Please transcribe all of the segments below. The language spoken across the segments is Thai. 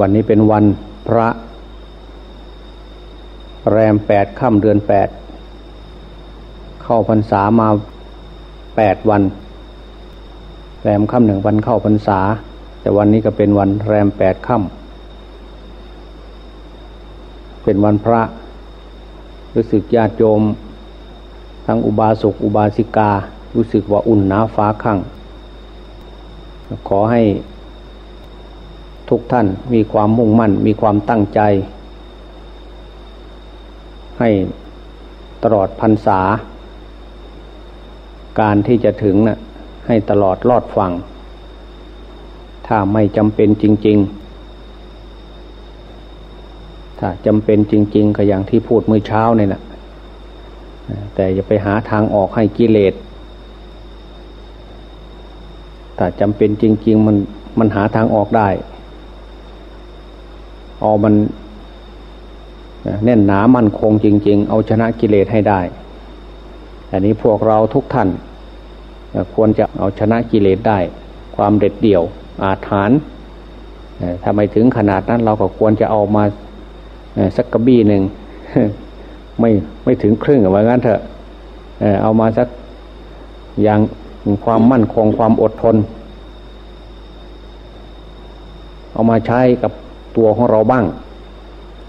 วันนี้เป็นวันพระ แรมแปดค่ำเดือนแปด เข้าพรรษามาแปดวัน แรมค่ำหนึ่งวันเข้าพรรษา แต่วันนี้ก็เป็นวันแรมแปดค่ำเป็นวันพระ รู้สึกญาติโยม ทั้งอุบาสกอุบาสิกา รู้สึกว่าอุ่นหนาฟ้าข้างขอให้ ทุกท่านมีความมุ่งมั่น มีความตั้งใจ ให้ตลอดพรรษา การที่จะถึงนะ่ะให้ตลอดรอดฟังถ้าไม่จำเป็นจริง ๆ ถ้าจำเป็นจริง ๆ ก็อย่างที่พูดเมื่อเช้าเนี่ยนะแต่อย่าไปหาทางออกให้กิเลสถ้าจำเป็นจริง ๆ มันมันหาทางออกได้ เอามันแน่นหนามั่นคงจริง ๆ เอาชนะกิเลสให้ได้ อันนี้พวกเราทุกท่านควรจะเอาชนะกิเลสได้ ความเด็ดเดี่ยวอาถรรพ์ถ้าไมถึงขนาดนั้นเราก็ควรจะเอามาสักกระบี่หนึ่งไม่ไม่ถึงครึ่งว่างั้นเถอะเอามาสักอย่างความมั่นคงความอดทน เอามาใช้กับ ตัวของเราบ้าง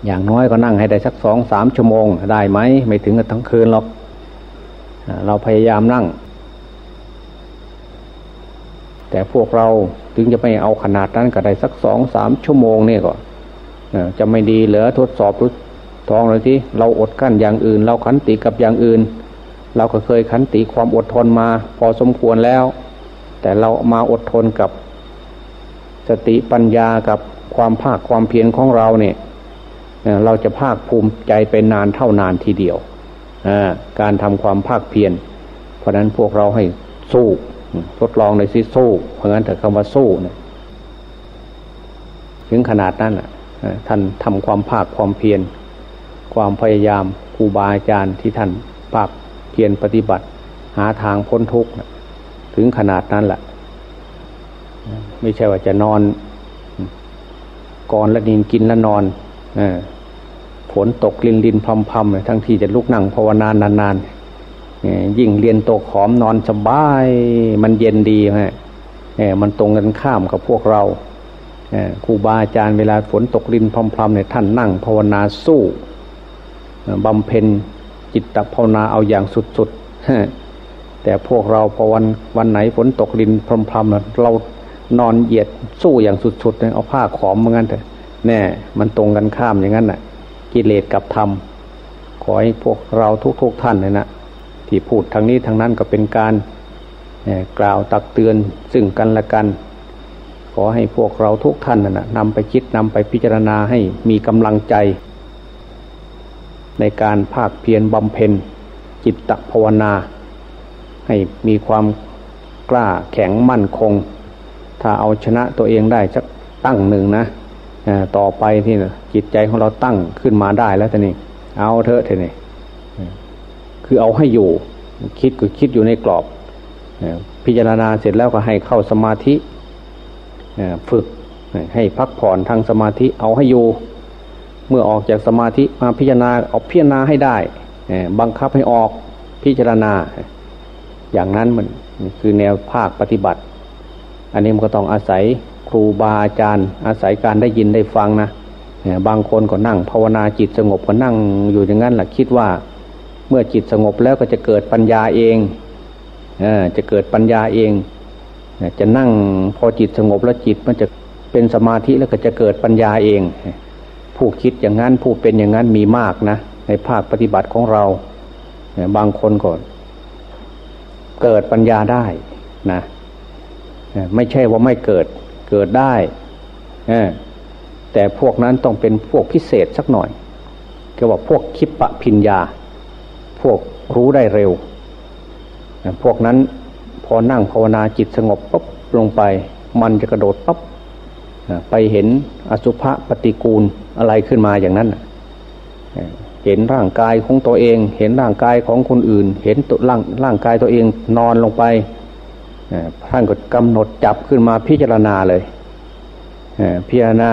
อย่างน้อยก็นั่งให้ได้สักสองสามชั่วโมง ได้ไหมไม่ถึงกับทั้งคืนหรอกเราพยายามนั่ง แต่พวกเราถึงจะไม่เอาขนาดนั้นก็ได้สักสองสามชั่วโมงนี่ก็จะไม่ดีเหลือทดสอบทุกทองเลยที่เราอดกั้นอย่างอื่น เราขันติกับอย่างอื่น เราก็เคยขันติความอดทนมา พอสมควรแล้ว แต่เรามาอดทนกับสติปัญญากับ ความภาคความเพียรของเราเนี่ยเราจะภาคภูมิใจเป็นนานเท่านานทีเดียวการทำความภาคเพียรเพราะนั้นพวกเราให้สู้ทดลองในสิสู้เพราะงั้นแต่คำว่าสู้เนี่ยถึงขนาดนั้นท่านทำความภาคความเพียรความพยายามครูบาอาจารย์ที่ท่านภาคเพียรปฏิบัติ หาทางพ้นทุกข์ถึงขนาดนั้นแหละไม่ใช่ว่าจะนอน ก่อนและนินกินและนอนอฝนตกลินลินพำพำทั้งที่จะลุกนั่งภาวนานนานๆยิ่งเรียนโตขอมนอนสบาย มันเย็นดีฮะมันตรงกันข้ามกับพวกเราครูบาอาจารย์เวลาฝนตกลินพำพำเนี่ยท่านนั่งภาวนาสู้บำเพ็ญจิตตภาวนาเอาอย่างสุดๆแต่พวกเราพอวันวันไหนฝนตกลินพรำๆเรา นอนเหยียดสู้อย่างสุดๆเลยเอาผ้าขอมเหมือนกันเถอะแน่มันตรงกันข้ามอย่างนั้นน่ะ กิเลสกับธรรมขอให้พวกเราทุกๆทท่านเลยนะที่พูดทางนี้ทางนั้นก็เป็นการกล่าวตักเตือนซึ่งกันและกัน ขอให้พวกเราทุกท่านนะนำไปคิดนำไปพิจารณาให้มีกำลังใจ ในการภาคเพียรบำเพ็ญ จิตตภาวนา ให้มีความกล้าแข็งมั่นคง ถ้าเอาชนะตัวเองได้สักตั้งหนึ่งนะต่อไปที่จิตใจของเราตั้งขึ้นมาได้แล้วท่านี่เอาเถอะท่านี่คือเอาให้อยู่ คิดก็คิดอยู่ในกรอบพิจารณาเสร็จแล้วก็ให้เข้าสมาธิฝึกให้พักผ่อนทางสมาธิเอาให้อยู่ เมื่อออกจากสมาธิมาพิจารณาเอาพิจารณาให้ได้บังคับให้ออกพิจารณา อย่างนั้นมันคือแนวภาคปฏิบัติ อันนี้มันก็ต้องอาศัยครูบาอาจารย์ อาศัยการได้ยินได้ฟังนะบางคนก็นั่งภาวนาจิตสงบก็นั่งอยู่อย่างนั้นแหละคิดว่า เมื่อจิตสงบแล้วก็จะเกิดปัญญาเองจะเกิดปัญญาเองจะนั่งพอจิตสงบแล้วจิตมันจะเป็นสมาธิแล้วก็จะเกิดปัญญาเอง ผู้คิดอย่างนั้นผู้เป็นอย่างนั้นมีมากนะในภาคปฏิบัติของเราบางคนก็เกิดปัญญาได้นะ ไม่ใช่ว่าไม่เกิดเกิดได้แต่พวกนั้นต้องเป็นพวกพิเศษสักหน่อยก็ว่าพวกคิปปะพิญญา พวกรู้ได้เร็ว พวกนั้นพอนั่งภาวนาจิตสงบปุ๊บลงไป มันจะกระโดดปั๊บไปเห็นอสุภะปฏิกูลอะไรขึ้นมาอย่างนั้นเห็นร่างกายของตัวเอง เห็นร่างกายของคนอื่น เห็นตัวร่างร่างกายตัวเองนอนลงไป ท่านก็กำหนดจับขึ้นมาพิจารณาเลยพิจารณา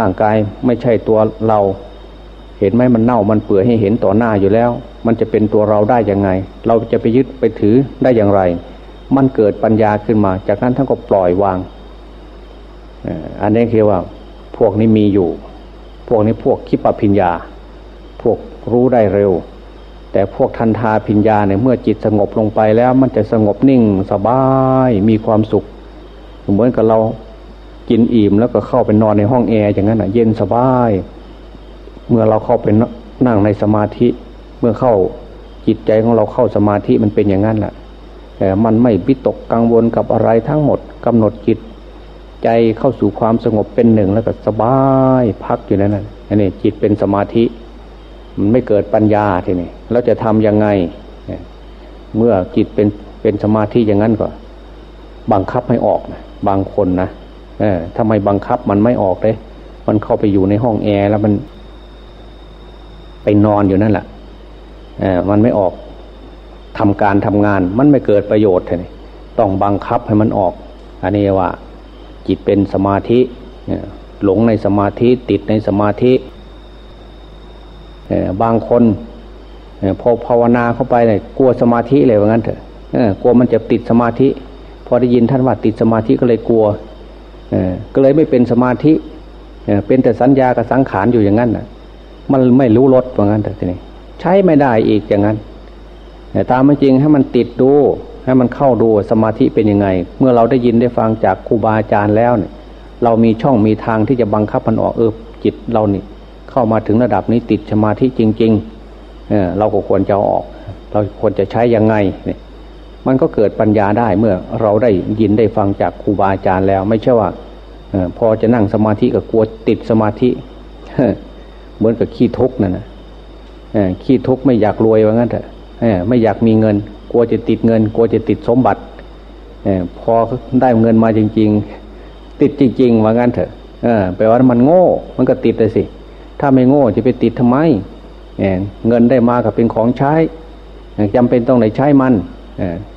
ร่างกายไม่ใช่ตัวเรา เห็นไหมมันเน่ามันเปื่อยให้เห็นต่อหน้าอยู่แล้ว มันจะเป็นตัวเราได้ยังไง เราจะไปยึดไปถือได้อย่างไร มันเกิดปัญญาขึ้นมา จากนั้นท่านก็ปล่อยวางอันนี้คือว่า พวกนี้มีอยู่ พวกนี้พวกคิปปิญญา พวกรู้ได้เร็ว แต่พวกทันทาพิญญาเนี่ยเมื่อจิตสงบลงไปแล้วมันจะสงบนิ่งสบายมีความสุข เหมือนกับเรากินอิ่มแล้วก็เข้าไปนอนในห้องแอร์อย่างนั้นอะ เย็นสบาย เมื่อเราเข้าไปนั่งในสมาธิ เมื่อเข้าจิตใจของเราเข้าสมาธิมันเป็นอย่างนั้นแหละแต่มันไม่วิตกกังวลกับอะไรทั้งหมดกำหนดจิต ใจเข้าสู่ความสงบเป็นหนึ่งแล้วก็สบายพักอยู่นั่นน่ะอันนี้จิตเป็นสมาธิ มันไม่เกิดปัญญาทีนี้เราจะทํำยังไง เมื่อจิตเป็นเป็นสมาธิอย่างนั้นก็ บังคับให้ออกนะบางคนนะเออทำไมบังคับมันไม่ออกเลยมันเข้าไปอยู่ในห้องแอร์แล้วมัน ไปนอนอยู่นั่นแหละเออมันไม่ออกทำการทำงาน มันไม่เกิดประโยชน์เลยต้องบังคับให้มันออก อันนี้ว่า จิตเป็นสมาธิหลงในสมาธิติดในสมาธิ บางคนพอภาวนาเข้าไปเลยกลัวสมาธิเลยว่างั้นเถอะกลัวมันจะติดสมาธิ พอได้ยินท่านว่าติดสมาธิก็เลยกลัวก็เลยไม่เป็นสมาธิเป็นแต่สัญญากับสังขารอยู่อย่างนั้นน่ะ มันไม่รู้รสว่างั้นแต่ทีนี้ใช้ไม่ได้อีกอย่างนั้นแต่ตามจริงให้มันติดดู ให้มันเข้าดูสมาธิเป็นยังไง เมื่อเราได้ยินได้ฟังจากครูบาอาจารย์แล้วเนี่ย เรามีช่องมีทางที่จะบังคับมันออกเออจิตเรานี่ เข้ามาถึงระดับนี้ติดสมาธิจริงๆเอเราก็ควรจะออก เราควรจะใช้ยังไงเนี่ยมันก็เกิดปัญญาได้เมื่อเราได้ยินได้ฟังจากครูบาอาจารย์แล้ว ไม่ใช่ว่าอพอจะนั่งสมาธิก็กลัวติดสมาธิเหมือนกับขี้ทุกข์นั่นนะขี้ทุกข์ไม่อยากรวยว่างั้นเถอะไม่อยากมีเงิน กลัวจะติดเงิน กลัวจะติดสมบัติพอได้เงินมาจริง ๆ ติดจริง ๆ ว่างั้นเถอะแปลว่ามันโง่ มันก็ติดเลยสิ ถ้าไม่โง่จะไปติดทำไมเงินได้มากับเป็นของใช้จำเป็นต้องไหนใช้มัน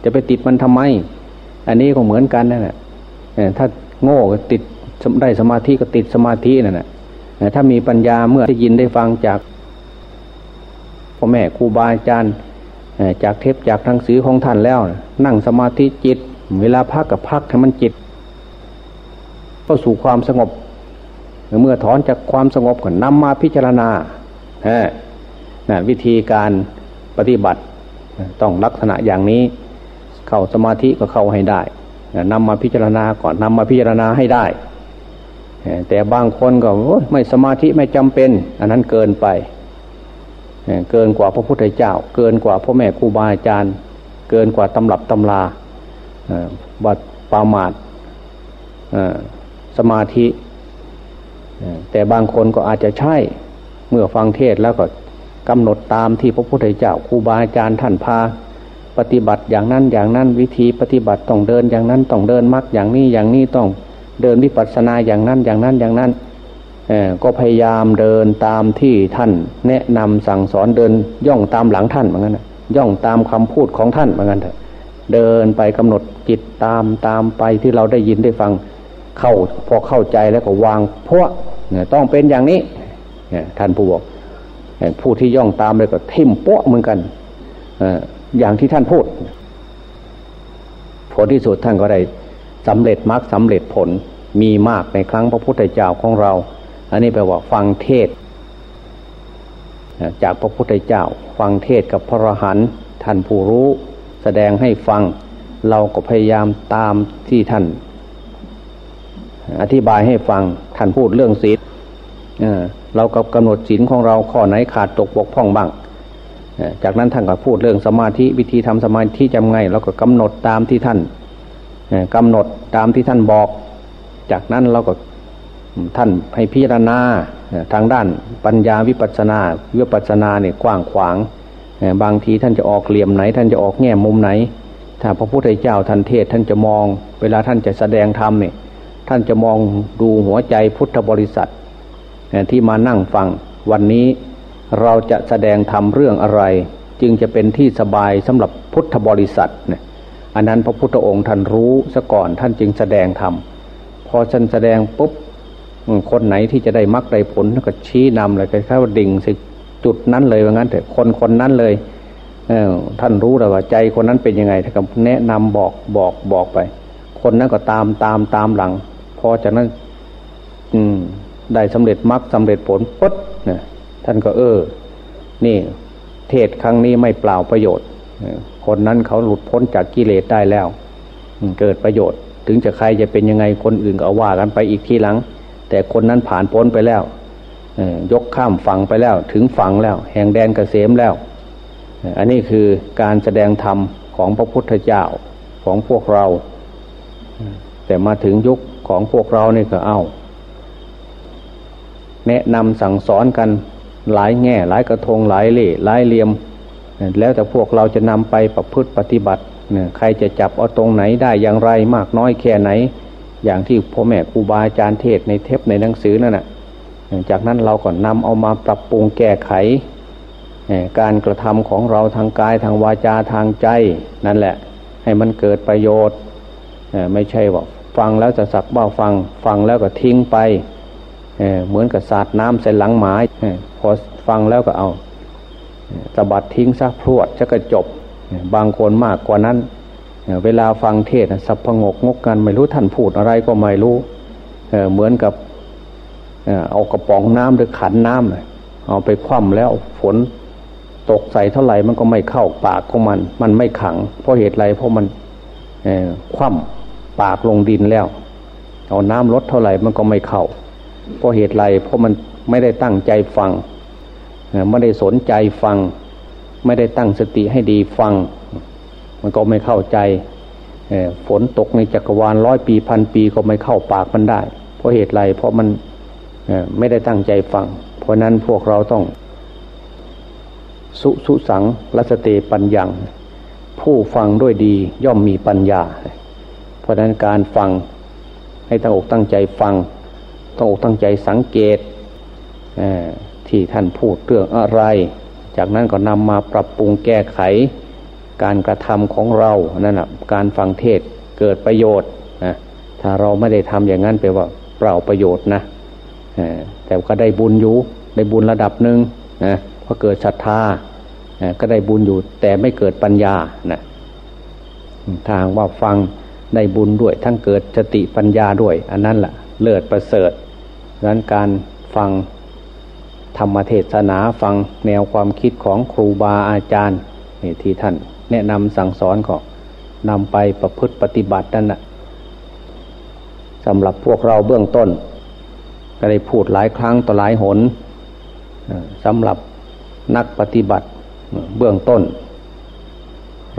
จะไปติดมันทำไม อันนี้ก็เหมือนกันนั่นแหละถ้าโง่ก็ติดได้สมาธิก็ติดสมาธินั่นแหละถ้ามีปัญญาเมื่อได้ยินได้ฟังจากพ่อแม่ครูบาอาจารย์จากเทปจากหนังสือของท่านแล้ว นั่งสมาธิจิต เวลาพักกับพักให้มันจิตเข้าสู่ความสงบ เมื่อถอนจากความสงบก็นำมาพิจารณาวิธีการปฏิบัติต้องลักษณะอย่างนี้ เข้าสมาธิก็เข้าให้ได้นำมาพิจารณาก่อนนำมาพิจารณาให้ได้ แต่บางคนก็ไม่สมาธิไม่จำเป็น อันนั้นเกินไป เกินกว่าพระพุทธเจ้า เกินกว่าพ่อแม่ครูบาอาจารย์ เกินกว่าตำรับตำราบัดปามาตสมาธิ แต่บางคนก็อาจจะใช่เมื่อฟังเทศแล้วก็กำหนดตามที่พระพุทธเจ้าครูบาอาจารย์ท่านพา ปฏิบัติอย่างนั้นอย่างนั้นวิธีปฏิบัติต้องเดินอย่างนั้นต้องเดินมรรคอย่างนี้อย่างนี้ต้องเดินวิปัสสนาอย่างนั้นอย่างนั้นอย่างนั้นก็พยายามเดินตามที่ท่าน แนะนำสั่งสอนเดินย่องตามหลังท่านเหมือนกันย่องตามคำพูดของท่านเหมือนกันเถอะเดินไปกำหนดจิตตามตามไปที่เราได้ยินได้ฟัง เข้าพอเข้าใจแล้วก็วางเพราะต้องเป็นอย่างนี้ท่านผู้บอกผู้ที่ย่องตามเลยก็ทิ่มโป๊ะเหมือนกันอย่างที่ท่านพูดผลที่สุดท่านก็ได้สำเร็จมรรคสาเร็จผลมีมากในครั้งพระพุทธเจ้าของเรา อันนี้แปลว่าฟังเทศ จากพระพุทธเจ้า ฟังเทศกับพระอรหันต์ท่านผู้รู้ แสดงให้ฟังเราก็พยายามตามที่ท่าน อธิบายให้ฟังท่านพูดเรื่องศีลเราก็กำหนดศีลของเราข้อไหนขาดตกบกพร่องบ้างจากนั้นท่านก็พูดเรื่องสมาธิวิธีทำสมาธิจำไงเราก็กำหนดตามที่ท่านกำหนดตามที่ท่านบอก จากนั้นเราก็ท่านให้พิจารณาทางด้านปัญญาวิปัสนาวิปัสนาเนี่ยกว้างขวาง บางทีท่านจะออกเหลี่ยมไหน ท่านจะออกแง่มุมไหน ถ้าพระพุทธเจ้าท่านเทศท่านจะมอง เวลาท่านจะแสดงธรรมเนี่ย ท่านจะมองดูหัวใจพุทธบริษัทที่มานั่งฟัง วันนี้เราจะแสดงธรรมเรื่องอะไร จึงจะเป็นที่สบายสำหรับพุทธบริษัทเนี่ยอันนั้นพระพุทธองค์ท่านรู้ซะก่อนท่านจึงแสดงธรรมพอท่านแสดงปุ๊บคนไหนที่จะได้มรรคได้ผลก็ชี้นำเลยคล้ายๆว่าดิ่งสิจุดนั้นเลยว่างั้นแต่คนคนนั้นเลยเออท่านรู้แล้วว่าใจคนนั้นเป็นยังไงท่านก็แนะนำบอกบอกบอกไป คนนั้นก็ตามตามตามหลัง อจากนั้น อืม ได้สำเร็จมรรคสาเร็จผลปุ๊บนี่ยท่านก็เออ นี่ เทศครั้งนี้ไม่เปล่าประโยชน์คนนั้นเขาหลุดพ้นจากกิเลสได้แล้วเกิดประโยชน์ ถึงจะใครจะเป็นยังไงคนอื่นก็ว่ากันไปอีกทีหลัง แต่คนนั้นผ่านพ้นไปแล้วยกข้ามฝั่งไปแล้ว ถึงฝั่งแล้ว แห่งแดนเกษมแล้ว อันนี้คือการแสดงธรรมของพระพุทธเจ้าของพวกเรา แต่มาถึงยุค ของพวกเรานี่ก็เอา แนะนำสั่งสอนกันหลายแง่ หลายกระทงหลายเล่หลายเหลี่ยม แล้วแต่พวกเราจะนำไปประพฤติปฏิบัติใครจะจับเอาตรงไหนได้อย่างไรมากน้อยแค่ไหน อย่างที่พ่อแม่ครูบาอาจารย์เทศในเทปในหนังสือนั่นแหะจากนั้นเราก็นำเอามาปรับปรุงแก้ไข การกระทำของเราทางกายทางวาจาทางใจนั่นแหละ ให้มันเกิดประโยชน์ไม่ใช่ว่า ฟังแล้วจะสักว่าฟัง ฟังแล้วก็ทิ้งไปเหมือนกับสาดน้ำใส่หลังหมาพอฟังแล้วก็เอาสะบัดทิ้งซะพรวดจะก็จบบางคนมากกว่านั้น เวลาฟังเทศสับพงกงกกันไม่รู้ท่านพูดอะไรก็ไม่รู้เหมือนกับเอากระป๋องน้ำหรือขันน้ำเอาไปคว่ำแล้วฝนตกใส่เท่าไหร่มันก็ไม่เข้าปากของมัน มันไม่ขัง เพราะเหตุไรเพราะมันคว่ำ ปากลงดินแล้ว เอาน้ำลดเท่าไหร่มันก็ไม่เข้าเพราะเหตุไรเพราะมันไม่ได้ตั้งใจฟังไม่ได้สนใจฟัง ไม่ได้ตั้งสติให้ดีฟัง มันก็ไม่เข้าใจฝนตกในจักรวาลร้อยปีพันปีก็ไม่เข้าปากมันได้ เพราะเหตุไรเพราะมันไม่ได้ตั้งใจฟัง เพราะนั้นพวกเราต้อง สุสุสังรัสเตปัญญัง ผู้ฟังด้วยดีย่อมมีปัญญา เพราะนั้นการฟังให้ตั้งอกตั้งใจฟังต้องอกตั้งใจสังเกตที่ท่านพูดเรื่องอะไร จากนั้นก็นำมาปรับปรุงแก้ไข การกระทำของเรานั่นแหะการฟังเทศเกิดประโยชน์นะถ้าเราไม่ได้ทำอย่างนั้นแปลว่าเปล่าประโยชน์นะแต่ก็ได้บุญอยู่ได้บุญระดับหนึ่งนะเพราะเกิดศรัทธาก็ได้บุญอยู่ แต่ไม่เกิดปัญญานะทางว่าฟัง ได้บุญด้วย ทั้งเกิดสติปัญญาด้วย อันนั้นแหละเลิศประเสริฐดังนั้นการฟังธรรมเทศนาฟังแนวความคิดของครูบาอาจารย์ที่ท่าน แนะนำสั่งสอนก็นำไปประพฤติปฏิบัตินั่นแหะสำหรับพวกเราเบื้องต้น ก็ได้พูดหลายครั้งต่อหลายหนสำหรับนักปฏิบัติเบื้องต้น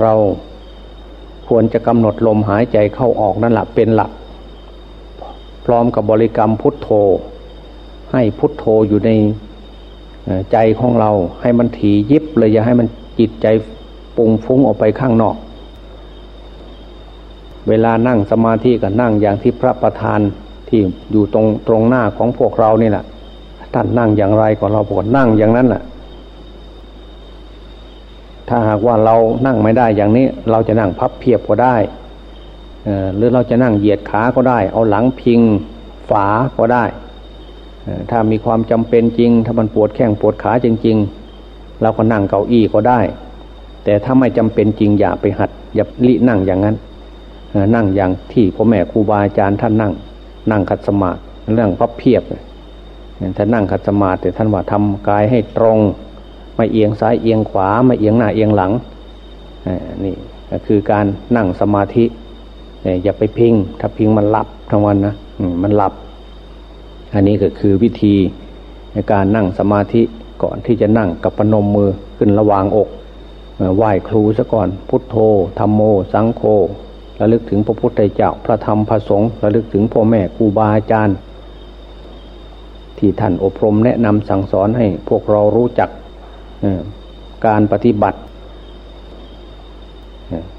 เรา ควรจะกำหนดลมหายใจเข้าออกนั่นแหละเป็นหลัก พร้อมกับบริกรรมพุทโธ ให้พุทโธอยู่ในใจของเราให้มันถียิบเลยอย่าให้มันจิตใจปุงฟุ้งออกไปข้างนอก เวลานั่งสมาธิก็นั่งอย่างที่พระประธานที่อยู่ตรงตรงหน้าของพวกเรานี่แหละท่านนั่งอย่างไรก็เราบอกนั่งอย่างนั้นแหละ ถ้าหากว่าเรานั่งไม่ได้อย่างนี้ เราจะนั่งพับเพียบก็ได้หรือเราจะนั่งเหยียดขาก็ได้ เอาหลังพิงฝาก็ได้ ถ้ามีความจำเป็นจริง ถ้ามันปวดแข้งปวดขาจริง ๆ เราก็นั่งเก้าอี้ก็ได้ แต่ถ้าไม่จำเป็นจริงอย่าไปหัดอย่าลินั่งอย่างนั้น นั่งอย่างที่พ่อแม่ครูบาอาจารย์ท่านนั่ง นั่งขัดสมาธิเรื่องพับเพียบถ้านั่งขัดสมาธิแต่ท่านว่าทำกายให้ตรง ไม่เอียงซ้ายเอียงขวาไม่เอียงหน้าเอียงหลังนี่ก็คือการนั่งสมาธิอย่าไปพิง ถ้าพิงมันหลับทั้งวันนะมันหลับ อันนี้ก็คือวิธีในการนั่งสมาธิก่อนที่จะนั่งกับปนมมือขึ้นระวางอกไหว้ครูซะก่อน พุทโธธรรมโม สังโฆระลึกถึงพระพุทธเจ้าพระธรรมพระสงฆ์ระลึกถึงพ่อแม่ครูบาอาจารย์ ที่ท่านอบรมแนะนำสั่งสอนให้พวกเรารู้จัก การปฏิบัติ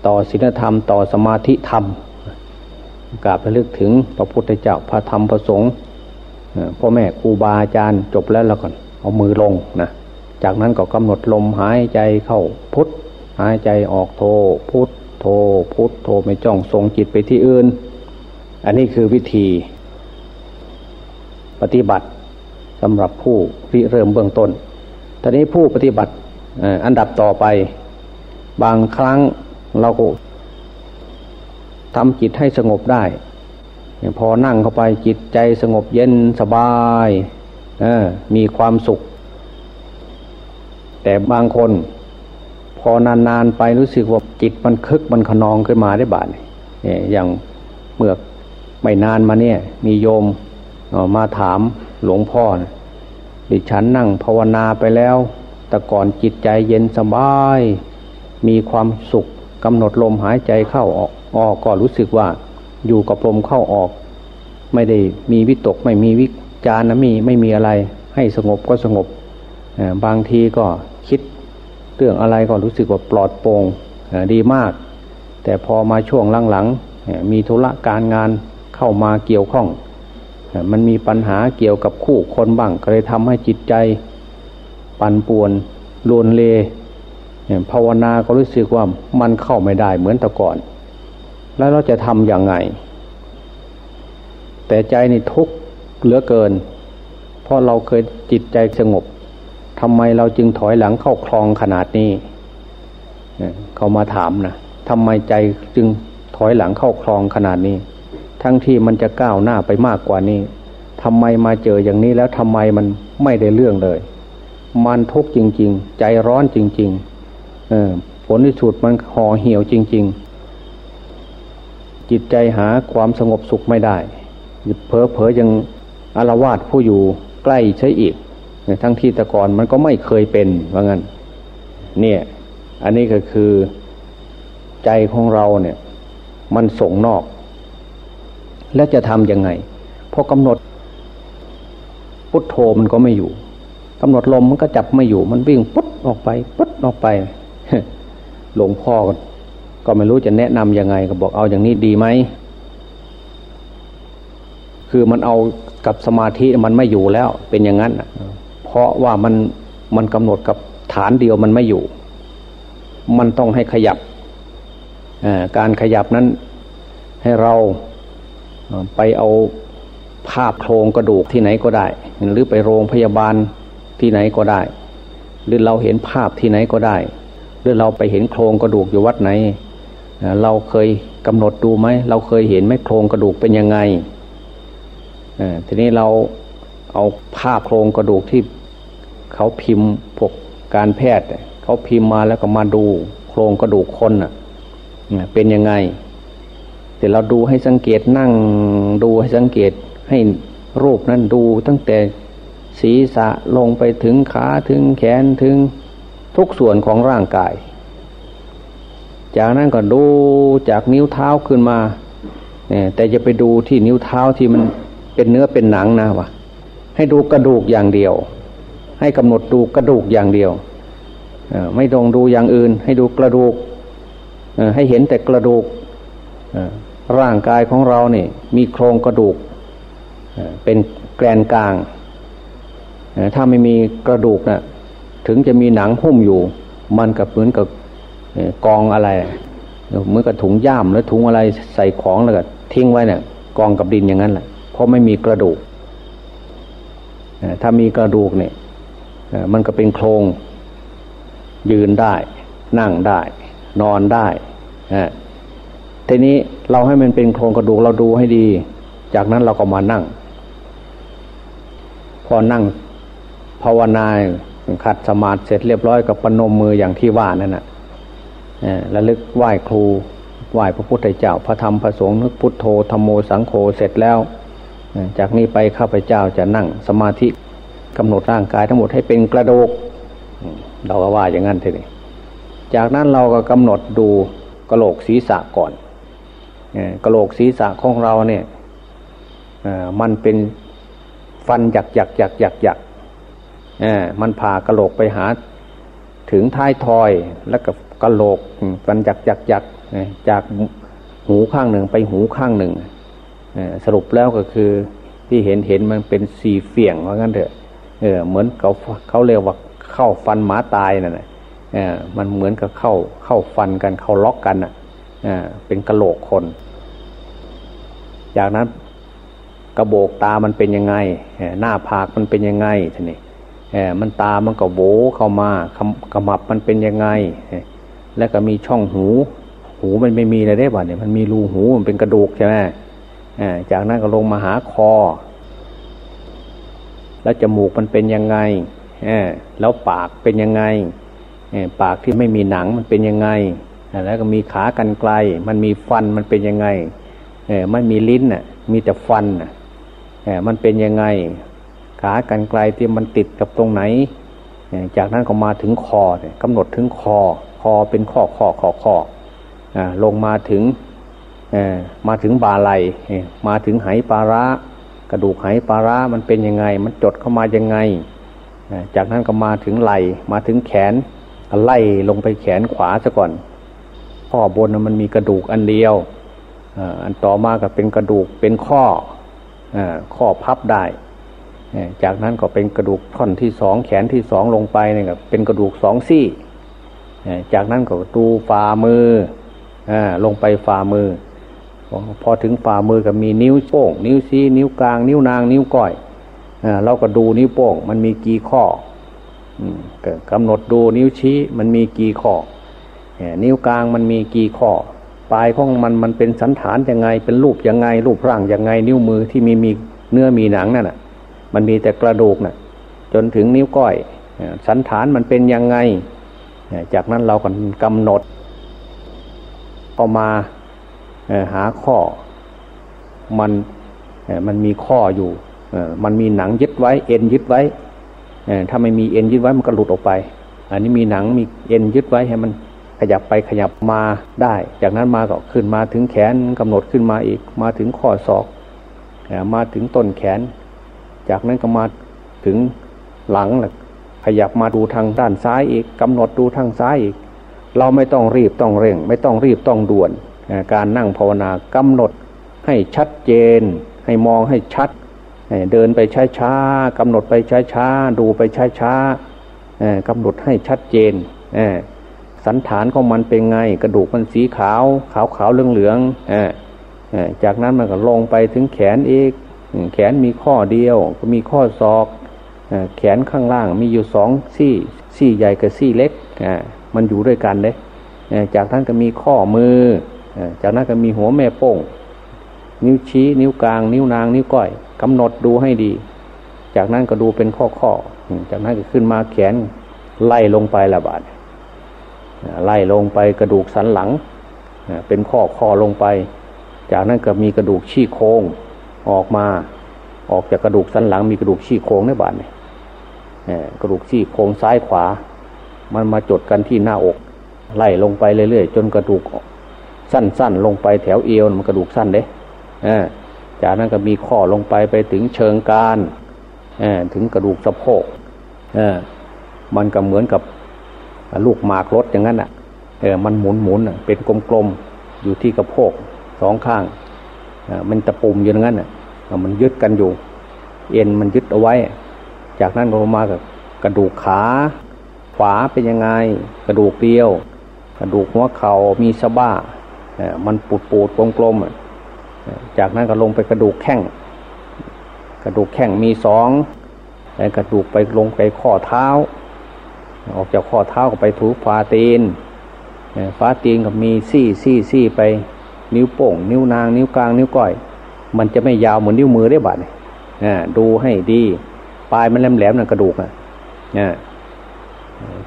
ต่อศีลธรรม ต่อสมาธิธรรมกราบระลึกถึงพระพุทธเจ้าพระธรรมพระสงฆ์พ่อแม่ครูบาอาจารย์จบแล้วแล้วก่อน เอามือลงนะจากนั้นก็กำหนดลมหายใจเข้าพุทธหายใจออกโทพุทโทพุทโทไม่จ้องทรงจิตไปที่อื่น อันนี้คือวิธี ปฏิบัติสำหรับผู้ริเริ่มเบื้องต้น ตอนนี้ผู้ปฏิบัติอันดับต่อไป บางครั้งเราก็ทำจิตให้สงบได้พอนั่งเข้าไปจิตใจสงบเย็นสบายมีความสุข แต่บางคน พอนานๆไปรู้สึกว่าจิตมันคึกมันขนองขึ้นมาได้บาดอย่างเมื่อไม่นานมาเนี่ย มีโยมมาถามหลวงพ่อนะ ดิฉันนั่งภาวนาไปแล้ว แต่ก่อนจิตใจเย็นสบาย มีความสุขกำหนดลมหายใจเข้าออกออกก็รู้สึกว่าอยู่กับลมเข้าออก ไม่ได้มีวิตกไม่มีวิจารนะมีไม่มีอะไร ให้สงบก็สงบบางทีก็คิดเรื่องอะไรก็รู้สึกว่าปลอดโปร่งดีมาก แต่พอมาช่วงหลังๆมีธุระการงานเข้ามาเกี่ยวข้อง มันมีปัญหาเกี่ยวกับคู่คนบ้างก็เลยทำให้จิตใจ ปั่นป่วนลวนเลภาวนาก็รู้สึกว่ามันเข้าไม่ได้เหมือนแต่ก่อน แล้วเราจะทำอย่างไง แต่ใจนี่ทุกข์เหลือเกิน เพราะเราเคยจิตใจสงบทำไมเราจึงถอยหลังเข้าคลองขนาดนี้เขามาถามนะทำไมใจจึงถอยหลังเข้าคลองขนาดนี้ ทั้งที่มันจะก้าวหน้าไปมากกว่านี้ทำไมมาเจออย่างนี้แล้วทำไมมันไม่ได้เรื่องเลย มันทุกข์จริง ๆ ใจร้อนจริง ๆ เออผลที่สุดมันห่อเหี่ยวจริง ๆ จิตใจหาความสงบสุขไม่ได้เพอเพอยังอารวาสผู้อยู่ใกล้ใช้อีกทั้งที่ตะกอนมันก็ไม่เคยเป็นว่างั้น เนี่ย อันนี้ก็คือใจของเราเนี่ย มันส่งนอก แล้วจะทำยังไงพอกำหนดพุทโธมันก็ไม่อยู่กำหนดลมมันก็จับไม่อยู่ มันวิ่งปุ๊บออกไปปุ๊บออกไปหลวงพ่อก็ไม่รู้จะแนะนํำยังไง ก็บอกเอาอย่างนี้ดีไหมคือมันเอากับสมาธิมันไม่อยู่แล้วเป็นอย่างนั้นเพราะว่ามันมันกำหนดกับฐานเดียวมันไม่อยู่ มันต้องให้ขยับการขยับนั้นให้เรา ไปเอาภาพโครงกระดูกที่ไหนก็ได้ หรือไปโรงพยาบาลที่ไหนก็ได้ หรือเราเห็นภาพที่ไหนก็ได้ หรือเราไปเห็นโครงกระดูกอยู่วัดไหน เราเคยกำหนดดูไหมเราเคยเห็นไหมโครงกระดูกเป็นยังไงทีนี้เราเอาภาพโครงกระดูกที่เขาพิมพ์พวกการแพทย์เขาพิมพ์มาแล้วก็มาดูโครงกระดูกคนเป็นยังไง แต่เราดูให้สังเกตนั่งดูให้สังเกตให้รูปนั้นดูตั้งแต่ศีรษะลงไปถึงขาถึงแขนถึงทุกส่วนของร่างกาย จากนั้นก็ดูจากนิ้วเท้าขึ้นมาเนี่ยแต่จะไปดูที่นิ้วเท้าที่มันเป็นเนื้อเป็นหนังนะวะให้ดูกระดูกอย่างเดียว ให้กำหนดดูกระดูกอย่างเดียวไม่ต้องดูอย่างอื่น ให้ดูกระดูกให้เห็นแต่กระดูก ร่างกายของเราเนี่ยมีโครงกระดูกเป็นแกนกลาง ถ้าไม่มีกระดูกนะถึงจะมีหนังหุ้มอยู่ มันกับเหมือนกับกองอะไรเหมือนกับถุงย่ามหรือถุงอะไรใส่ของแล้วก็ทิ้งไว้เนี่ยกองกับดินอย่างนั้นแหละเพราะไม่มีกระดูกถ้ามีกระดูกเนี่ยมันก็เป็นโครงยืนได้ นั่งได้ นอนได้ ทีนี้เราให้มันเป็นโครงกระดูกเราดูให้ดี จากนั้นเราก็มานั่ง พอนั่งภาวนาขัดสมาธิเสร็จเรียบร้อยกับปนมมืออย่างที่ว่านั่นนะระลึกไหว้ครูไหว้พระพุทธเจ้า พระธรรมพระสงฆ์นึกพุทโธธรรมโมสังโฆเสร็จแล้ว จากนี้ไปข้าพเจ้าจะนั่งสมาธิกำหนดร่างกายทั้งหมดให้เป็นกระดูกเราก็ว่าอย่างนั้นทีนี้จากนั้นเราก็กำหนดดูกระโหลกศีรษะก่อน กระโหลกศีรษะของเราเนี่ยมันเป็นฟันหยักหยักหยักหยักหยักมันผ่ากระโหลกไปหา ถึงท้ายทอยแล้วก็กระโหลกฟันหยักหยักหยักจากหูข้างหนึ่งไปหูข้างหนึ่งสรุปแล้วก็คือที่เห็นเห็นมันเป็นสีเฟียงว่างั้นเถอะเออเหมือนเขาเขาเรียกว่าเข้าฟันหมาตายนั่นแหละมันเหมือนกับเข้าเข้าฟันกันเข้าล็อกกันอะเป็นกระโหลกคน จากนั้นกระโบกตามันเป็นยังไงหน้าผากมันเป็นยังไงท่านี่มันตามันก็โบเข้ามากระมับมันเป็นยังไง แล้วก็มีช่องหู หูมันไม่มีเลยได้บ่เนี่ยมันมีรูหูมันเป็นกระดูกใช่ไหมจากนั้นก็ลงมาหาคอ แล้วจมูกมันเป็นยังไงแล้วปากเป็นยังไงปากที่ไม่มีหนังมันเป็นยังไง แล้วก็มีขากันไกล มันมีฟันมันเป็นยังไง ไม่มีลิ้นน่ะ มีแต่ฟันน่ะมันเป็นยังไง ขากันไกลที่มันติดกับตรงไหน จากนั้นก็มาถึงคอกำหนดถึงคอ คอเป็นข้อข้อข้อข้อลงมาถึงมาถึงบาไหลมาถึงไหปาระกระดูกไหปาระมันเป็นยังไง มันจดเข้ามายังไง จากนั้นก็มาถึงไหลมาถึงแขนไล่ลงไปแขนขวาซะก่อนข้อบนมันมีกระดูกอันเดียว อันต่อมาก็เป็นกระดูกเป็นข้อข้อพับได้ จากนั้นก็เป็นกระดูกท่อนที่สองแขนที่สองลงไปเนี่ยเป็นกระดูกสองซี่ จากนั้นก็ดูฝ่ามือลงไปฝ่ามือ พอถึงฝ่ามือก็มีนิ้วโป้ง นิ้วชี้นิ้วกลาง นิ้วนาง นิ้วก้อยเราก็ดูนิ้วโป้ง มันมีกี่ข้อกำหนดดูนิ้วชี้มันมีกี่ข้อ นิ้วกลางมันมีกี่ข้อ ปลายของมันมันเป็นสันฐานยังไง เป็นรูปยังไง รูปร่างยังไง นิ้วมือที่มีมีเนื้อมีหนังนั่นน่ะ มันมีแต่กระดูกน่ะ จนถึงนิ้วก้อย สันฐานมันเป็นยังไง จากนั้นเราก็กำหนดออกมาหาข้อมันมันมีข้ออยู่มันมีหนังยึดไว้ เอ็นยึดไว้ถ้าไม่มีเอ็นยึดไว้มันก็หลุดออกไป อันนี้มีหนังมีเอ็นยึดไว้ให้มัน ขยับไปขยับมาได้ จากนั้นมาก็ขึ้นมาถึงแขนกำหนดขึ้นมาอีก มาถึงข้อศอกมาถึงต้นแขน จากนั้นก็มาถึงหลังขยับมาดูทางด้านซ้ายอีกกำหนดดูทางซ้ายอีก เราไม่ต้องรีบต้องเร่ง ไม่ต้องรีบต้องด่วน การนั่งภาวนากำหนดให้ชัดเจน ให้มองให้ชัด เดินไปช้าๆกำหนดไปช้าๆดูไปช้าๆกำหนดให้ชัดเจน สันฐานของมันเป็นไง กระดูกมันสีขาว ขาวขาวเหลืองเหลืองจากนั้นมันก็ลงไปถึงแขนอีกแขนมีข้อเดียว ก็มีข้อศอกแขนข้างล่างมีอยู่สองซี่ซี่ใหญ่กับซี่เล็กมันอยู่ด้วยกันเลยจากนั้นก็มีข้อมือ จากนั้นก็มีหัวแม่โป้ง นิ้วชี้ นิ้วกลาง นิ้วนาง นิ้วก้อยกำหนดดูให้ดี จากนั้นก็ดูเป็นข้อข้อ จากนั้นก็ขึ้นมาแขนไล่ลงไปละบาด ไล่ลงไปกระดูกสันหลังเป็นข้อข้อลงไป จากนั้นก็มีกระดูกชี้โครงออกมาออกจากกระดูกสันหลัง มีกระดูกชี้โครงในบาดเนี่ยกระดูกชี้โครงซ้ายขวา มันมาจดกันที่หน้าอก ไล่ลงไปเรื่อยๆ จนกระดูกสั้นๆ ลงไปแถวเอวมันกระดูกสั้นเด้จากนั้นก็มีข้อลงไปไปถึงเชิงการถึงกระดูกสะโพกมันก็เหมือนกับ ลูกหมากรถอย่างนั้นอะเออมันหมุนหมุนเป็นกลมๆอยู่ที่กระโพกสองข้างมันตะปุ่มอยู่อย่างนั้นอะมันยึดกันอยู่ เอ็นมันยึดเอาไว้ จากนั้นลงมากับกระดูกขาขวาเป็นยังไง กระดูกเดียว กระดูกหัวเขา่ามีสะบ้ามันปูดปูดกลมๆจากนั้นก็ลงไปกระดูกแข้งกระดูกแข้งมีสองกระดูกไปลงไปข้อเท้า ออกจากข้อเท้าก็ไปถูฟ้าตีนฟ้าตีนก็มีซี่ซี่ซี่ไปนิ้วโป่ง นิ้วนาง นิ้วกลาง นิ้วก้อย มันจะไม่ยาวเหมือนนิ้วมือได้บัดดูให้ดีปลายมันแหลมๆนั่นกระดูกอะ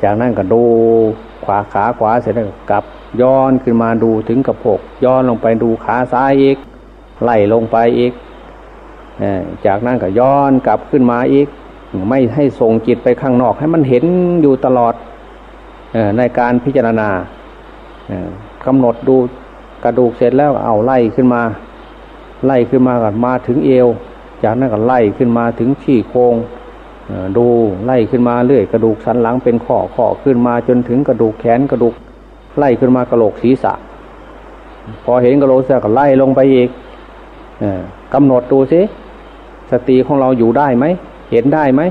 จากนั้นก็ดูขวาขาขวาเสร็จแล้วกลับย้อนขึ้นมาดูถึงกระโปกย้อนลงไปดูขาซ้ายอีกไล่ลงไปอีกจากนั้นก็ย้อนกลับขึ้นมาอีก ไม่ให้ส่งจิตไปข้างนอก ให้มันเห็นอยู่ตลอดในการพิจารณากำหนดดูกระดูกเสร็จแล้วเอาไล่ขึ้นมา ไล่ขึ้นมาก่อนมาถึงเอว จากนั้นก็ไล่ขึ้นมาถึงชี้โครงดูไล่ขึ้นมาเรื่อยกระดูกสันหลังเป็นข้อข้อขึ้นมาจนถึงกระดูกแขนกระดูกไล่ขึ้นมากระโหลกศีรษะ พอเห็นกระโหลกศีรษะก็ไล่ลงไปอีกกำหนดดูสิสติของเราอยู่ได้ไหม เห็นได้ไหม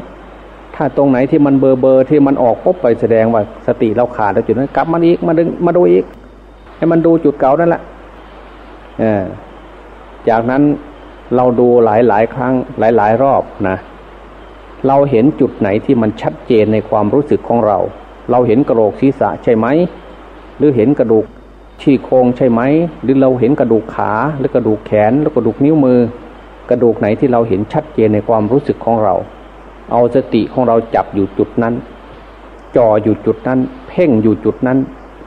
ถ้าตรงไหนที่มันเบอร์เบอร์ที่มันออกปุ๊บไปแสดงว่าสติเราขาดแล้วจุดนั้นกลับมาอีกมาดึงมาดูอีก ให้มันดูจุดเก่านั่นแหละเออจากนั้นเราดูหลายหลายครั้งหลายหลายรอบนะ เราเห็นจุดไหนที่มันชัดเจนในความรู้สึกของเรา เราเห็นกระโหลกศีรษะใช่ไหม หรือเห็นกระดูกชี้โครงใช่ไหม หรือเราเห็นกระดูกขาหรือกระดูกแขนหรือกระดูกนิ้วมือ กระดูกไหนที่เราเห็นชัดเจนในความรู้สึกของเรา เอาสติของเราจับอยู่จุดนั้น จ่ออยู่จุดนั้น เพ่งอยู่จุดนั้น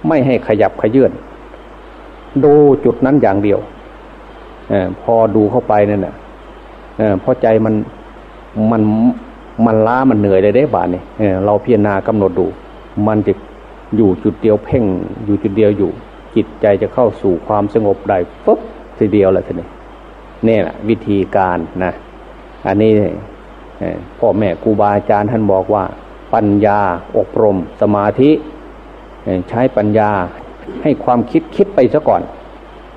ไม่ให้ขยับขยื่นดูจุดนั้นอย่างเดียวอพอดูเข้าไปนั่นแหละพอใจมันมันมันล้ามันเหนื่อยเลยได้บาทนี่เราพิจารณากำหนดดู มันจะอยู่จุดเดียวเพ่งอยู่จุดเดียวอยู่ จิตใจจะเข้าสู่ความสงบได้ปุ๊บทีเดียวแหละทีนี้ นี่แหละวิธีการนะ อันนี้พ่อแม่ครูบาอาจารย์ท่านบอกว่า ปัญญาอบรม สมาธิใช้ปัญญาให้ความคิดคิดไปซะก่อน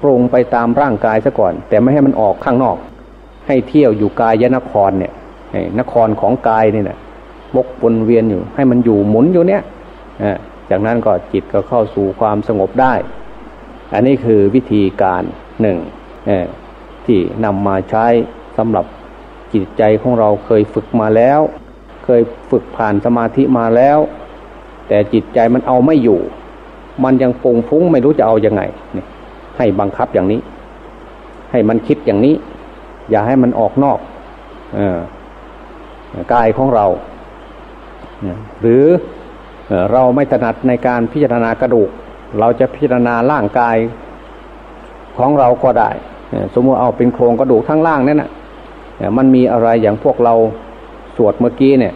ปรุงไปตามร่างกายซะก่อน แต่ไม่ให้มันออกข้างนอก ให้เที่ยวอยู่กายยนครเนี่ยนครของกายนี่แหละบกวนเวียนอยู่ ให้มันอยู่หมุนอยู่เนี่ยจากนั้นก็จิตก็เข้าสู่ความสงบได้ อันนี้คือวิธีการหนึ่ง ที่นำมาใช้สำหรับจิตใจของเราเคยฝึกมาแล้ว เคยฝึกผ่านสมาธิมาแล้ว แต่จิตใจมันเอาไม่อยู่ มันยังปงฟุ้งไม่รู้จะเอาอยัางไงนี่ให้บังคับอย่างนี้ ให้มันคิดอย่างนี้ อย่าให้มันออกนอกอกายของเราหรือเราไม่ถนัดในการพิจารณากระดูก เราจะพิจารณาร่างกายของเราก็ได้ สมมติเอาเป็นโครงกระดูกทั้งล่างนั่นนะมันมีอะไรอย่างพวกเราสวดเมื่อกี้เนี่ย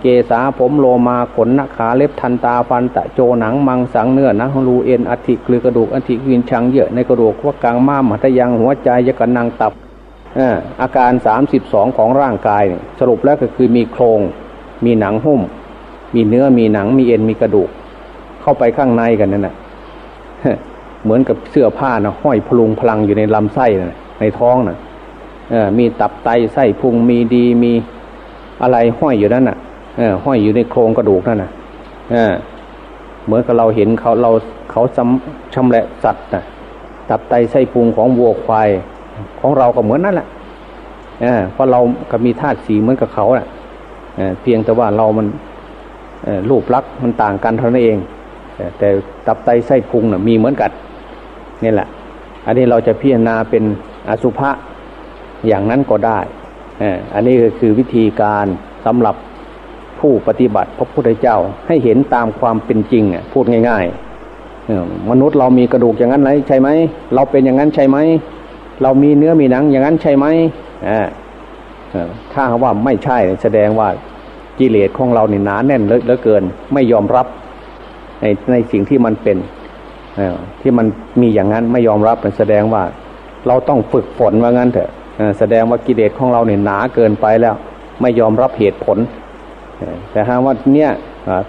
เกษาผมโลมาขนนักขาเล็บทันตาฟันตะโจหนังมังสังเนื้อนังรูเอ็นอธิกลือกระดูกอธิวินชังเยอะในกระดูกว่ากลางม้ามหัตยังหัวใจยกันนังตับอาการสามสิบสองของร่างกายสรุปแล้วก็คือมีโครง มีหนังหุ้ม มีเนื้อมีหนังมีเอ็นมีกระดูก เข้าไปข้างในกันนั่นแหะ เหมือนกับเสื้อผ้านะห้อยพลุงพลังอยู่ในลำไส้นะในท้องนะ่ะมีตับไตไส้พุงมีดีมีอะไรห้อยอยู่นั่นน่ะเออห้อยอยู่ในโครงกระดูกนั่นน่ะเออเหมือนกับเราเห็นเขาเราเขาชำแหละสัตว์น่ะตับไตไส้พุงของวัวควายของเราก็เหมือนนั่นแหละเออเพราะเราก็มีธาตุสีเหมือนกับเขาแหละเออเพียงแต่ว่าเรามันรูปลักษณ์มันต่างกันเท่านั้นเอง แต่ตับไตไส้พุงน่ะมีเหมือนกันนี่แหละ อันนี้เราจะพิจารณาเป็นอสุภะอย่างนั้นก็ได้อันนี้ก็คือวิธีการสำหรับผู้ปฏิบัติพระพุทธเจ้าให้เห็นตามความเป็นจริงพูดง่ายๆมนุษย์เรามีกระดูกอย่างนั้นไหมใช่ไหมเราเป็นอย่างนั้นใช่ไหมเรามีเนื้อมีหนังอย่างนั้นใช่ไหมถ้าว่าไม่ใช่แสดงว่ากิเลสของเราเนี่หนาแน่นเหลือเกิน ไม่ยอมรับ ในในสิ่งที่มันเป็นที่มันมีอย่างนั้นไม่ยอมรับแสดงว่า เราต้องฝึกฝนว่างั้นเถอะแสดงว่ากิเลสของเราเนี่ยหนาเกินไปแล้ว ไม่ยอมรับเหตุผล แต่หากว่าเนี่ย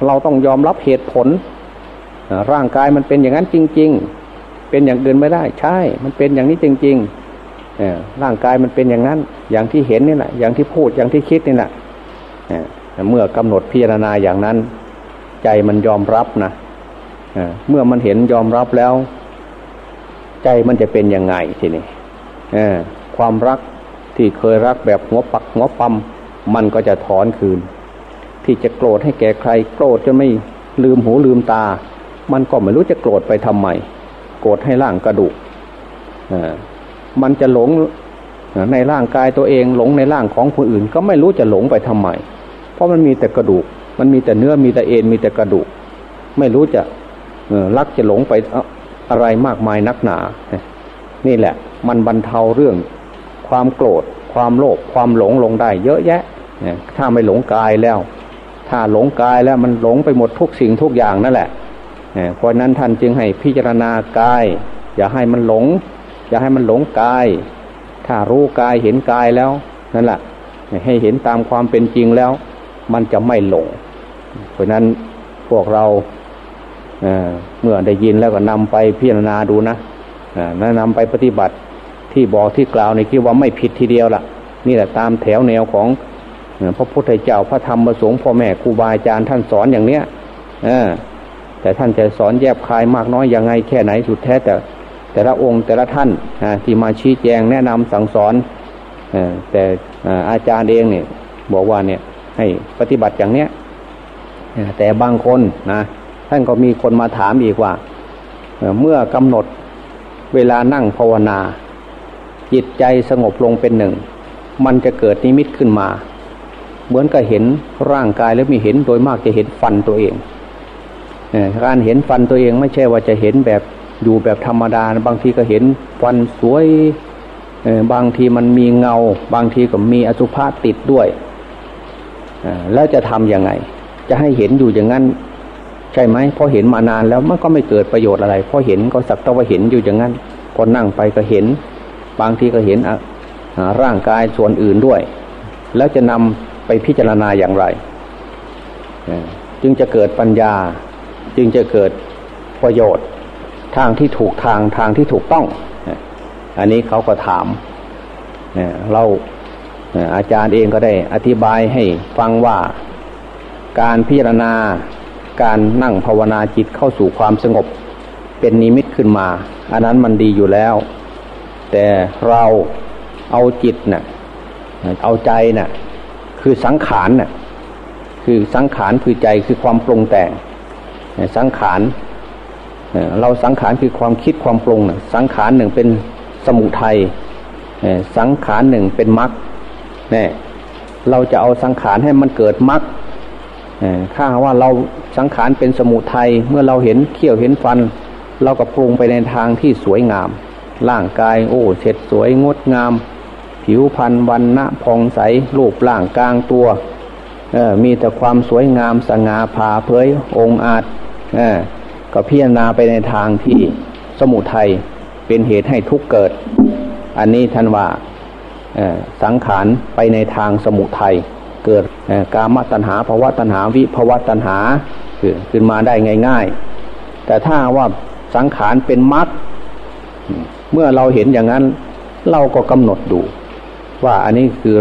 เราต้องยอมรับเหตุผล ร่างกายมันเป็นอย่างนั้นจริง ๆ เป็นอย่างอื่นไม่ได้ ใช่ มันเป็นอย่างนี้จริงๆร่างกายมันเป็นอย่างนั้น อย่างที่เห็นนี่แหละอย่างที่พูดอย่างที่คิดนี่แหละเมื่อกำหนดพิจารณาอย่างนั้น ใจมันยอมรับนะเมื่อมันเห็นยอมรับแล้ว ใจมันจะเป็นยังไงทีนี้ความรักที่เคยรักแบบหัวปักหัวปั๊มมันก็จะถอนคืน ที่จะโกรธให้แก่ใคร โกรธจนไม่ลืมหูลืมตา มันก็ไม่รู้จะโกรธไปทำไมโกรธให้ร่างกระดูกมันจะหลงในร่างกายตัวเองหลงในร่างของคนอื่น ก็ไม่รู้จะหลงไปทำไม เพราะมันมีแต่กระดูก มันมีแต่เนื้อมีแต่เอ็นมีแต่กระดูก ไม่รู้จะรักจะหลงไปอะไรมากมายนักหนา นี่แหละ มันบรรเทาเรื่องความโกรธ ความโลภความหลงลงได้ เยอะแยะถ้าไม่หลงกายแล้ว ถ้าหลงกายแล้วมันหลงไปหมดทุกสิ่งทุกอย่างนั่นแหละเพราะนั้นท่านจึงให้พิจารณากาย อย่าให้มันหลง อย่าให้มันหลงกาย ถ้ารู้กายเห็นกายแล้วนั่นแหละให้เห็นตามความเป็นจริงแล้ว มันจะไม่หลง เพราะนั้นพวกเราเเมื่อได้ยินแล้วก็นำไปพิจารณาดูนะนนำไปปฏิบัติที่บอกที่กล่าวในคิดว่าไม่ผิดทีเดียวละ่ะ นี่แหละตามแถวแนวของพระพุทธเจ้าพระธรรมประสงค์พ่อแม่ครูบาอาจารย์ท่านสอนอย่างเนี้ยแต่ท่านจะสอนแยบคายมากน้อยยังไงแค่ไหนสุดแท้แต่ แต่ละองค์แต่ละท่านที่มาชี้แจงแนะนำสั่งสอนแต่อาจารย์เองเนี่ยบอกว่าเนี่ย ให้ปฏิบัติอย่างเนี้ยแต่บางคนนะท่านก็มีคนมาถามอีกว่า เมื่อกำหนดเวลานั่งภาวนา จิตใจสงบลงเป็นหนึ่ง มันจะเกิดนิมิตขึ้นมา เหมือนกับเห็นร่างกายแล้วมีเห็นโดยมากจะเห็นฟันตัวเองการเห็นฟันตัวเองไม่ใช่ว่าจะเห็นแบบอยู่แบบธรรมดา บางทีก็เห็นฟันสวยบางทีมันมีเงา บางทีก็มีอสุภะติดด้วย แล้วจะทำยังไง จะให้เห็นอยู่อย่างนั้น ใช่ไหมพอเห็นมานานแล้วมันก็ไม่เกิดประโยชน์อะไรพอเห็นก็สักแต่ว่าเห็นอยู่อย่างนั้นพอนั่งไปก็เห็น บางทีก็เห็นร่างกายส่วนอื่นด้วย แล้วจะนำไปพิจารณาอย่างไร จึงจะเกิดปัญญา จึงจะเกิดประโยชน์ ทางที่ถูกทางทางที่ถูกต้อง อันนี้เขาก็ถามเรา อาจารย์เองก็ได้อธิบายให้ฟังว่าการพิจารณาการนั่งภาวนาจิตเข้าสู่ความสงบ เป็นนิมิตขึ้นมา อันนั้นมันดีอยู่แล้ว แต่เราเอาจิตนะ่ะเอาใจนะ่ะคือสังขารน่ะคือสังขารคือใจคือความปรุงแต่งสังขารเราสังขารคือความคิดความปรุงสังขารหนึ่งเป็นสมุทัยสังขารหนึ่งเป็นมรรค เนี่ยเราจะเอาสังขารให้มันเกิดมรรคถ้าว่าเราสังขารเป็นสมุทัยเมื่อเราเห็นเขี้ยวเห็นฟัน เราก็ปรุงไปในทางที่สวยงาม ร่างกายโอ้เฉดสวยงดงาม ผิวพรรณวันณะพองใสรูปร่างกลางตัวมีแต่ความสวยงามสง่าผ่าเผยองอาจก็พิจารณาไปในทางที่สมุทัยเป็นเหตุให้ทุกเกิด อันนี้ท่านว่า สังขารไปในทางสมุทัยเกิดกามตัณหาภาวะตัณหาวิภาวะตัณหาคือขึ้นมาได้ง่ายๆ แต่ถ้าว่าสังขารเป็นมรรคเมื่อเราเห็นอย่างนั้นเราก็กำหนดดู ว่าอันนี้คือ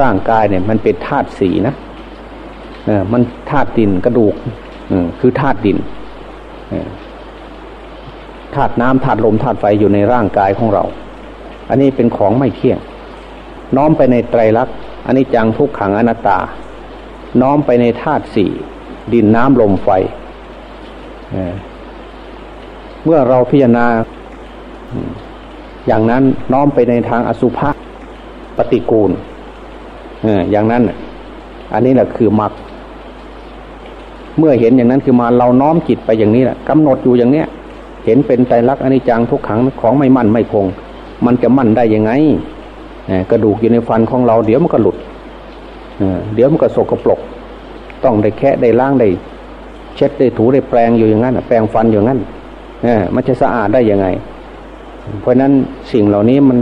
ร่างกายเนี่ย มันเป็นธาตุสีนะเออมันธาตุดินกระดูกคือธาตุดินธาตุน้ำธาตุลมธาตุไฟอยู่ในร่างกายของเรา อันนี้เป็นของไม่เที่ยง น้อมไปในไตรลักษณ์อันนี้จังทุกขังอนัตตา น้อมไปในธาตุสี่ดินน้ำลมไฟเมื่อเราพิจารณา อย่างนั้นน้อมไปในทางอสุภะปฏิกูลอย่างนั้น อันนี้แหละคือมรรคเมื่อเห็นอย่างนั้นคือมาเราน้อมจิตไปอย่างนี้แหละกำหนดอยู่อย่างเนี้ย เห็นเป็นใจรักอนิจจังทุกขังของไม่มั่นไม่คง มันจะมั่นได้ยังไง กระดูกอยู่ในฟันของเราเดี๋ยวมันก็หลุดเดี๋ยวมันก็สกปรกต้องได้แค่ได้ล้างได้เช็ดได้ถูได้แปรงอยู่อย่างนั้นแปรงฟันอย่างนั้นมันจะสะอาดได้ยังไง เพราะนั้นสิ่งเหล่านี้มัน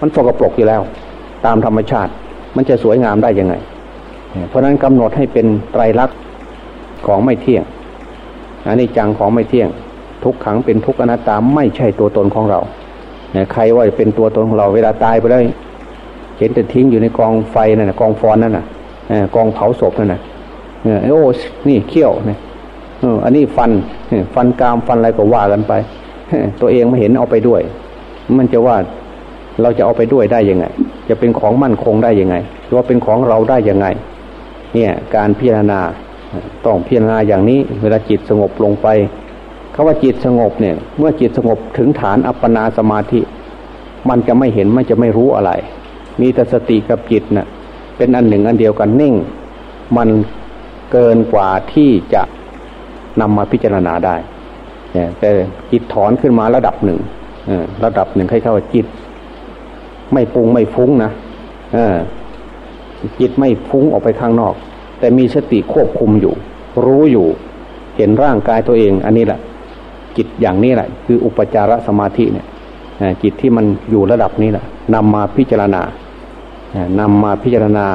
มันสกปรกอยู่แล้ว ตามธรรมชาติ มันจะสวยงามได้ยังไง เพราะนั้นกำหนดให้เป็นไตรลักษณ์ของไม่เที่ยงอันนี้จังของไม่เที่ยง ทุกขังเป็นทุกอนัตตาไม่ใช่ตัวตนของเรา ใครว่าจะเป็นตัวตนของเราเวลาตายไปแล้วเห็นแต่ทิ้งอยู่ในกองไฟนั่นนะกองฟอนนั่นน่ะกองเผาศพนั่นน่ะโอ้นี่เขี้ยวเนี่ยอันนี้ฟันฟันกามฟันอะไรก็ว่ากันไปตัวเองไม่เห็นเอาไปด้วย มันจะว่าเราจะเอาไปด้วยได้ยังไง จะเป็นของมั่นคงได้ยังไงว่าเป็นของเราได้ยังไง เนี่ยการพิจารณาต้องพิจารณาอย่างนี้ เวลาจิตสงบลงไปาว่าจิตสงบเนี่ย เมื่อจิตสงบถึงฐานอัปปนาสมาธิ มันจะไม่เห็นมันจะไม่รู้อะไร มีแต่สติกับจิตนะ่ะเป็นอันหนึ่งอันเดียวกันนิ่ง มันเกินกว่าที่จะนำมาพิจารณาได้แต่จิตถอนขึ้นมาระดับหนึ่งระดับหนึ่งให้เข้าจิต ไม่ปรุงไม่ฟุ้งนะจิตไม่ฟุ้งออกไปข้างนอก แต่มีสติควบคุมอยู่ รู้อยู่ เห็นร่างกายตัวเอง อันนี้แหละ จิตอย่างนี้แหละ คืออุปจารสมาธิเนี่ยจิตที่มันอยู่ระดับนี้แหละนำมาพิจารณานำมาพิจารณา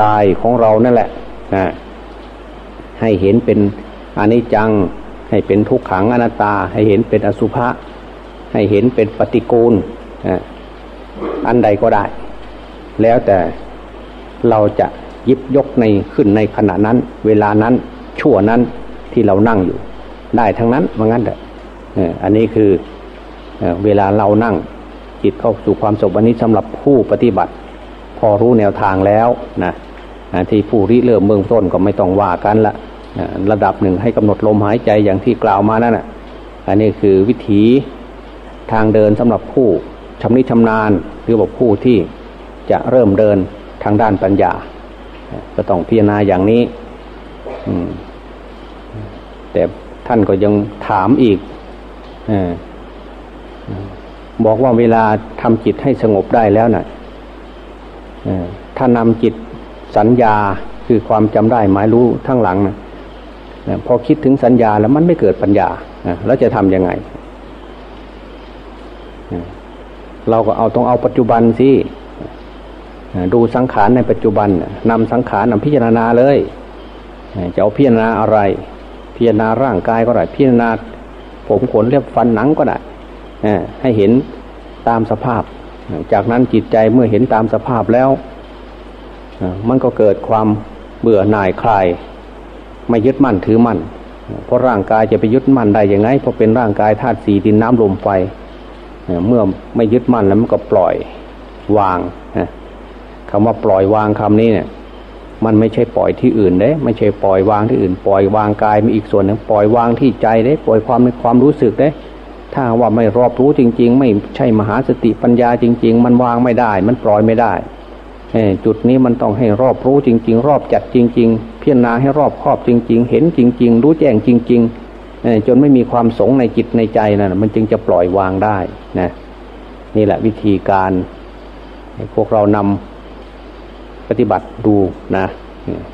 กายของเรานั่นแหละให้เห็นเป็นอนิจจัง ให้เป็นทุกขังอนัตตา ให้เห็นเป็นอสุภะให้เห็นเป็นปฏิกูลอันใดก็ได้ แล้วแต่เราจะยิบยกในขึ้นในขณะนั้น เวลานั้นชั่วนั้นที่เรานั่งอยู่ ได้ทั้งนั้นว่างั้นแหละ อันนี้คือเวลาเรานั่งจิตเข้าสู่ความสงบอันนี้สำหรับผู้ปฏิบัติ พอรู้แนวทางแล้วนะที่ผู้ริเริ่มเบื้องต้นก็ไม่ต้องว่ากันละระดับหนึ่งให้กำหนดลมหายใจอย่างที่กล่าวมานั่นแหะอันนี้คือวิถีทางเดินสำหรับผู้ชำนิชำนาญหรือว่าผู้ที่จะเริ่มเดินทางด้านปัญญา ก็ต้องพิจารณาอย่างนี้แต่ท่านก็ยังถามอีก บอกว่าเวลาทำจิตให้สงบได้แล้วนะ่ะถ้านำจิตสัญญาคือความจำได้หมายรู้ทั้งหลังนะพอคิดถึงสัญญาแล้วมันไม่เกิดปัญญาแล้วจะทำยังไง เราก็เอาต้องเอาปัจจุบันสิดูสังขารในปัจจุบันนำสังขารนำพิจารณาเลยจะเอาพิจารณาอะไร พิจารณาร่างกายก็ได้พิจารณา ผมขนเล็บฟันหนังก็ได้ให้เห็นตามสภาพ จากนั้นจิตใจเมื่อเห็นตามสภาพแล้ว มันก็เกิดความเบื่อหน่ายคลาย ไม่ยึดมั่นถือมั่น เพราะร่างกายจะไปยึดมั่นได้ยังไง เพราะเป็นร่างกายธาตุสี่ดินน้ำลมไฟ เมื่อไม่ยึดมั่นแล้วมันก็ปล่อยวางคำว่าปล่อยวางคำนี้เนี่ย มันไม่ใช่ปล่อยที่อื่นเด้ ไม่ใช่ปล่อยวางที่อื่น ปล่อยวางกายมีอีกส่วนหนึ่งปล่อยวางที่ใจเด้ ปล่อยความในความรู้สึกเด้ ถ้าว่าไม่รอบรู้จริง ๆ ไม่ใช่มหาสติปัญญาจริง ๆ มันวางไม่ได้ มันปล่อยไม่ได้จุดนี้มันต้องให้รอบรู้จริง ๆ รอบจัดจริง ๆ พิจารณาให้รอบครอบจริง ๆ เห็นจริง ๆ รู้แจ้งจริง ๆ จนไม่มีความสงในจิตในใจนะมันจึงจะปล่อยวางได้นะนี่แหละวิธีการพวกเรานำ ฏิบัติดูนะ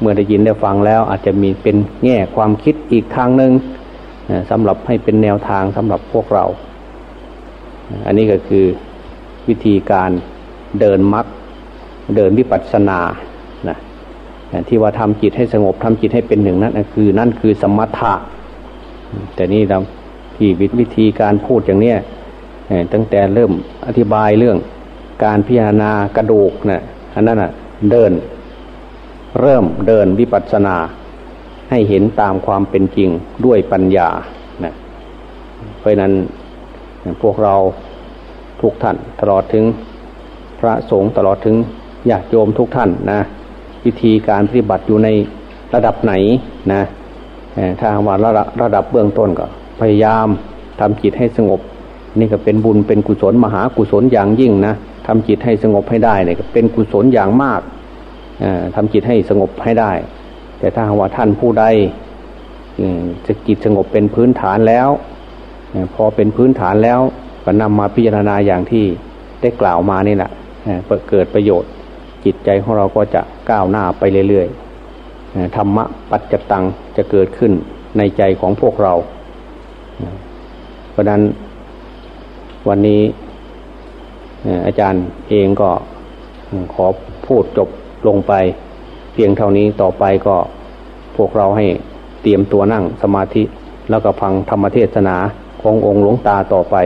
เมื่อได้ยินได้ฟังแล้วอาจจะมีเป็นแง่ความคิดอีกทางหนึ่งสำหรับให้เป็นแนวทางสำหรับพวกเรา อันนี้ก็คือวิธีการเดินมรรคเดินวิปัสสนานะที่ว่าทำจิตให้สงบทำจิตให้เป็นหนึ่งนั่นคือนั่นคือสมถะแต่นี่เราที่วิธีการพูดอย่างเนี้ยตั้งแต่เริ่มอธิบายเรื่องการพิจารณากระดูกนะอันนั้นอะ เดิน เริ่มเดินวิปัสสนา ให้เห็นตามความเป็นจริงด้วยปัญญานะเพราะนั้นพวกเราทุกท่านตลอดถึงพระสงฆ์ตลอดถึงญาติโยมทุกท่านนะวิธีการปฏิบัติอยู่ในระดับไหนนะถ้าว่าระระดับเบื้องต้นก็ พยายามทำจิตให้สงบ นี่ก็เป็นบุญเป็นกุศลมหากุศลอย่างยิ่งนะ ทำจิตให้สงบให้ได้เนี่ยเป็นกุศลอย่างมากทำจิตให้สงบให้ได้ แต่ถ้าว่าท่านผู้ใดจะจิตสงบเป็นพื้นฐานแล้วพอเป็นพื้นฐานแล้วก็นำมาพิจารณาอย่างที่ได้กล่าวมานี่แหละเกิดประโยชน์ จิตใจของเราก็จะก้าวหน้าไปเรื่อยๆธรรมะปัจจตังจะเกิดขึ้นในใจของพวกเราเพราะนั้นวันนี้ อาจารย์เองก็ขอพูดจบลงไป เพียงเท่านี้ต่อไปก็พวกเราให้เตรียมตัวนั่งสมาธิแล้วก็ฟังธรรมเทศนาขององค์หลวงตาต่อไป